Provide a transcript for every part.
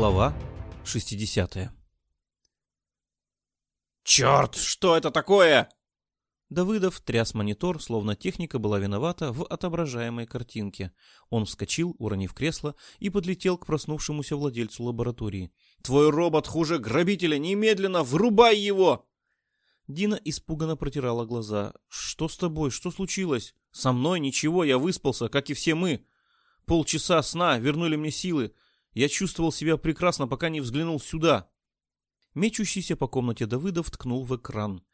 60-е. «Черт, что это такое?» Давыдов тряс монитор, словно техника была виновата в отображаемой картинке. Он вскочил, уронив кресло, и подлетел к проснувшемуся владельцу лаборатории. «Твой робот хуже грабителя! Немедленно врубай его!» Дина испуганно протирала глаза. «Что с тобой? Что случилось?» «Со мной ничего, я выспался, как и все мы. Полчаса сна вернули мне силы. Я чувствовал себя прекрасно, пока не взглянул сюда». Мечущийся по комнате Давыдов ткнул в экран.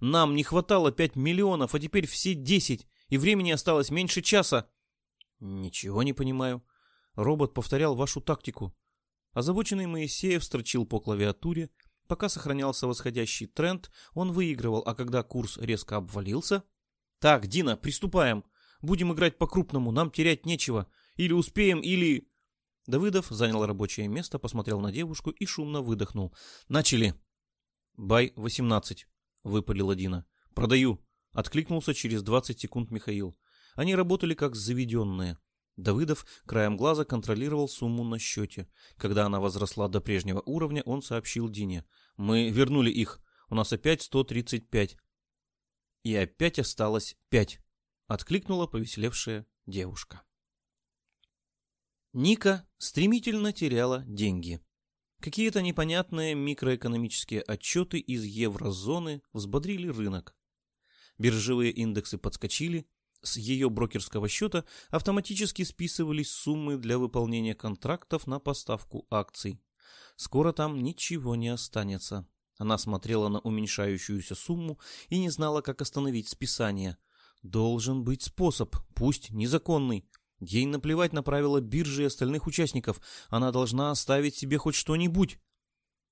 Нам не хватало пять миллионов, а теперь все десять, и времени осталось меньше часа. Ничего не понимаю. Робот повторял вашу тактику. Озабоченный Моисеев строчил по клавиатуре. Пока сохранялся восходящий тренд, он выигрывал, а когда курс резко обвалился... Так, Дина, приступаем. Будем играть по-крупному, нам терять нечего. Или успеем, или... Давыдов занял рабочее место, посмотрел на девушку и шумно выдохнул. Начали. Бай 18. — выпалила Дина. «Продаю!» — откликнулся через 20 секунд Михаил. Они работали как заведенные. Давыдов краем глаза контролировал сумму на счете. Когда она возросла до прежнего уровня, он сообщил Дине. «Мы вернули их. У нас опять 135». «И опять осталось пять», — откликнула повеселевшая девушка. Ника стремительно теряла деньги. Какие-то непонятные микроэкономические отчеты из еврозоны взбодрили рынок. Биржевые индексы подскочили, с ее брокерского счета автоматически списывались суммы для выполнения контрактов на поставку акций. Скоро там ничего не останется. Она смотрела на уменьшающуюся сумму и не знала, как остановить списание. Должен быть способ, пусть незаконный, Ей наплевать на правила биржи и остальных участников. Она должна оставить себе хоть что-нибудь.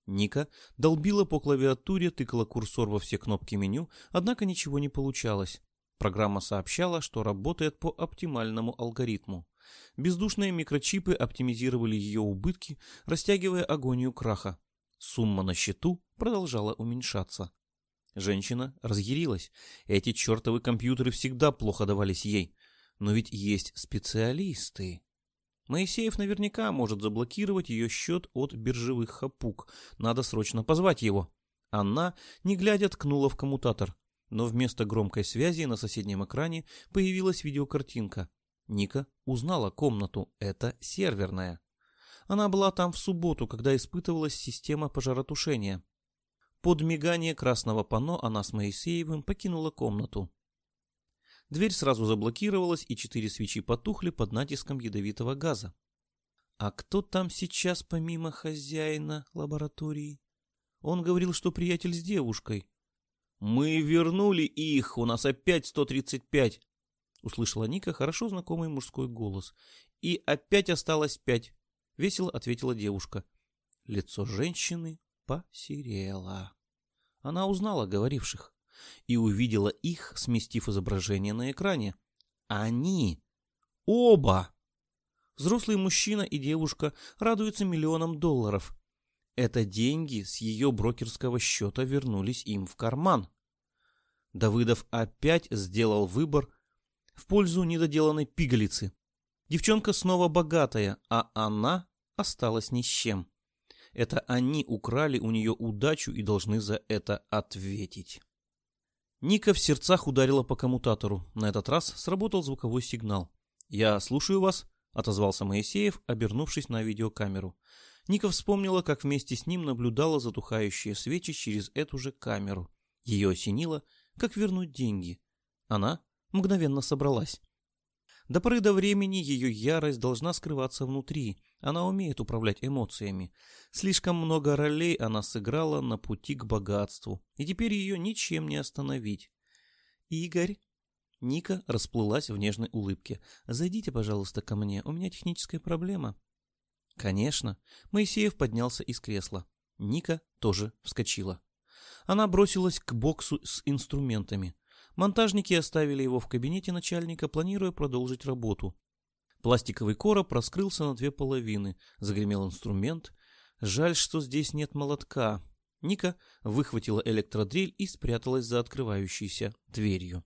Ника долбила по клавиатуре, тыкала курсор во все кнопки меню, однако ничего не получалось. Программа сообщала, что работает по оптимальному алгоритму. Бездушные микрочипы оптимизировали ее убытки, растягивая агонию краха. Сумма на счету продолжала уменьшаться. Женщина разъярилась. Эти чертовы компьютеры всегда плохо давались ей. Но ведь есть специалисты. Моисеев наверняка может заблокировать ее счет от биржевых хапук. Надо срочно позвать его. Она, не глядя, ткнула в коммутатор. Но вместо громкой связи на соседнем экране появилась видеокартинка. Ника узнала комнату. Это серверная. Она была там в субботу, когда испытывалась система пожаротушения. Под мигание красного панно она с Моисеевым покинула комнату. Дверь сразу заблокировалась, и четыре свечи потухли под натиском ядовитого газа. А кто там сейчас помимо хозяина лаборатории? Он говорил, что приятель с девушкой. «Мы вернули их, у нас опять 135!» Услышала Ника хорошо знакомый мужской голос. «И опять осталось пять!» Весело ответила девушка. Лицо женщины посерело. Она узнала говоривших и увидела их, сместив изображение на экране. Они! Оба! Взрослый мужчина и девушка радуются миллионам долларов. Это деньги с ее брокерского счета вернулись им в карман. Давыдов опять сделал выбор в пользу недоделанной пигалицы. Девчонка снова богатая, а она осталась ни с чем. Это они украли у нее удачу и должны за это ответить. Ника в сердцах ударила по коммутатору. На этот раз сработал звуковой сигнал. «Я слушаю вас», — отозвался Моисеев, обернувшись на видеокамеру. Ника вспомнила, как вместе с ним наблюдала затухающие свечи через эту же камеру. Ее осенило, как вернуть деньги. Она мгновенно собралась. До поры до времени ее ярость должна скрываться внутри. Она умеет управлять эмоциями. Слишком много ролей она сыграла на пути к богатству, и теперь ее ничем не остановить. «Игорь?» Ника расплылась в нежной улыбке. «Зайдите, пожалуйста, ко мне, у меня техническая проблема». «Конечно». Моисеев поднялся из кресла. Ника тоже вскочила. Она бросилась к боксу с инструментами. Монтажники оставили его в кабинете начальника, планируя продолжить работу. Пластиковый короб раскрылся на две половины. Загремел инструмент. Жаль, что здесь нет молотка. Ника выхватила электродрель и спряталась за открывающейся дверью.